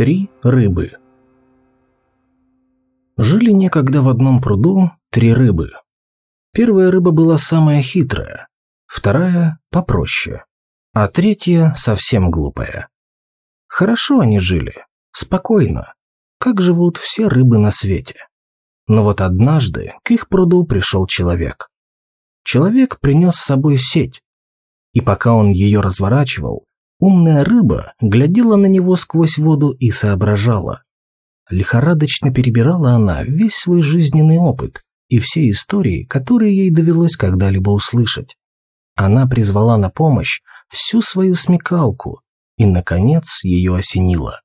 Три рыбы. Жили некогда в одном пруду три рыбы. Первая рыба была самая хитрая, вторая – попроще, а третья – совсем глупая. Хорошо они жили, спокойно, как живут все рыбы на свете. Но вот однажды к их пруду пришел человек. Человек принес с собой сеть, и пока он ее разворачивал, умная рыба глядела на него сквозь воду и соображала. Лихорадочно перебирала она весь свой жизненный опыт и все истории, которые ей довелось когда-либо услышать. Она призвала на помощь всю свою смекалку, и, наконец, ее осенило.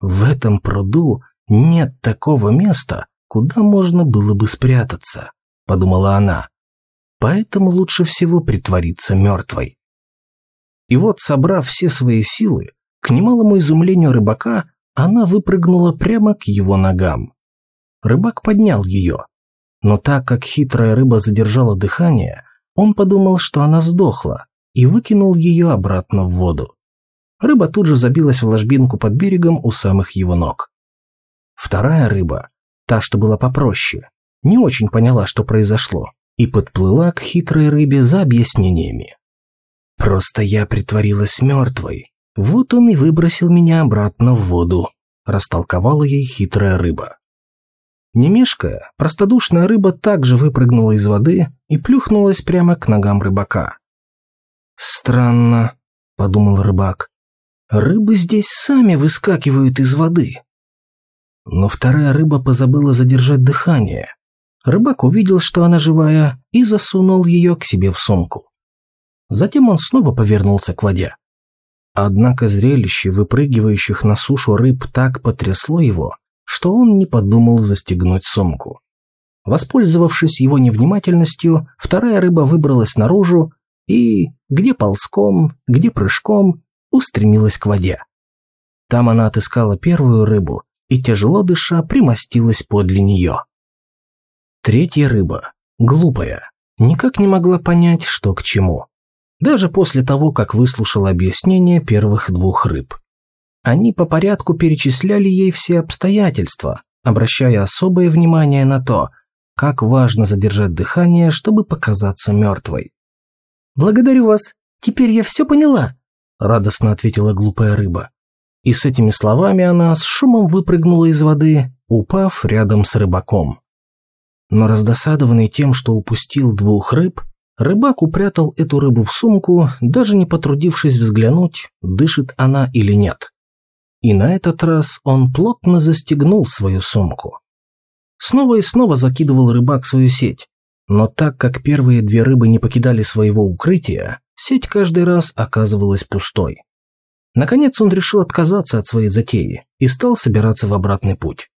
В этом пруду нет такого места, куда можно было бы спрятаться, подумала она поэтому лучше всего притвориться мертвой. И вот, собрав все свои силы, к немалому изумлению рыбака, она выпрыгнула прямо к его ногам. Рыбак поднял ее, но так как хитрая рыба задержала дыхание, он подумал, что она сдохла, и выкинул ее обратно в воду. Рыба тут же забилась в ложбинку под берегом у самых его ног. Вторая рыба, та, что была попроще, не очень поняла, что произошло, и подплыла к хитрой рыбе за объяснениями. «Просто я притворилась мертвой. Вот он и выбросил меня обратно в воду», – растолковала ей хитрая рыба. Немешкая, простодушная рыба также выпрыгнула из воды и плюхнулась прямо к ногам рыбака. «Странно», – подумал рыбак. «Рыбы здесь сами выскакивают из воды». Но вторая рыба позабыла задержать дыхание, Рыбак увидел, что она живая, и засунул ее к себе в сумку. Затем он снова повернулся к воде. Однако зрелище выпрыгивающих на сушу рыб так потрясло его, что он не подумал застегнуть сумку. Воспользовавшись его невнимательностью, вторая рыба выбралась наружу и, где ползком, где прыжком, устремилась к воде. Там она отыскала первую рыбу и, тяжело дыша, примостилась подле нее. Третья рыба, глупая, никак не могла понять, что к чему. Даже после того, как выслушала объяснение первых двух рыб. Они по порядку перечисляли ей все обстоятельства, обращая особое внимание на то, как важно задержать дыхание, чтобы показаться мертвой. «Благодарю вас, теперь я все поняла», – радостно ответила глупая рыба. И с этими словами она с шумом выпрыгнула из воды, упав рядом с рыбаком. Но раздосадованный тем, что упустил двух рыб, рыбак упрятал эту рыбу в сумку, даже не потрудившись взглянуть, дышит она или нет. И на этот раз он плотно застегнул свою сумку. Снова и снова закидывал рыбак свою сеть, но так как первые две рыбы не покидали своего укрытия, сеть каждый раз оказывалась пустой. Наконец он решил отказаться от своей затеи и стал собираться в обратный путь.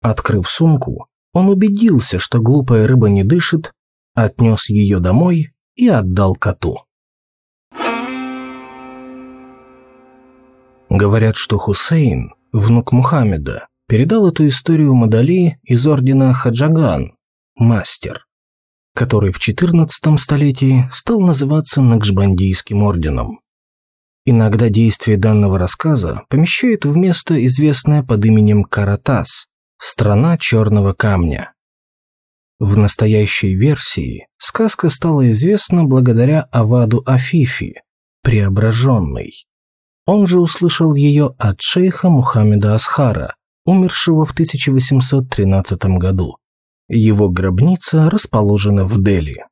Открыв сумку, он убедился, что глупая рыба не дышит, отнес ее домой и отдал коту. Говорят, что Хусейн, внук Мухаммеда, передал эту историю Мадали из ордена Хаджаган, мастер, который в XIV столетии стал называться Накшбандийским орденом. Иногда действие данного рассказа помещают в место, известное под именем Каратас, Страна черного камня. В настоящей версии сказка стала известна благодаря Аваду Афифи, преображенный. Он же услышал ее от шейха Мухаммеда Асхара, умершего в 1813 году. Его гробница расположена в Дели.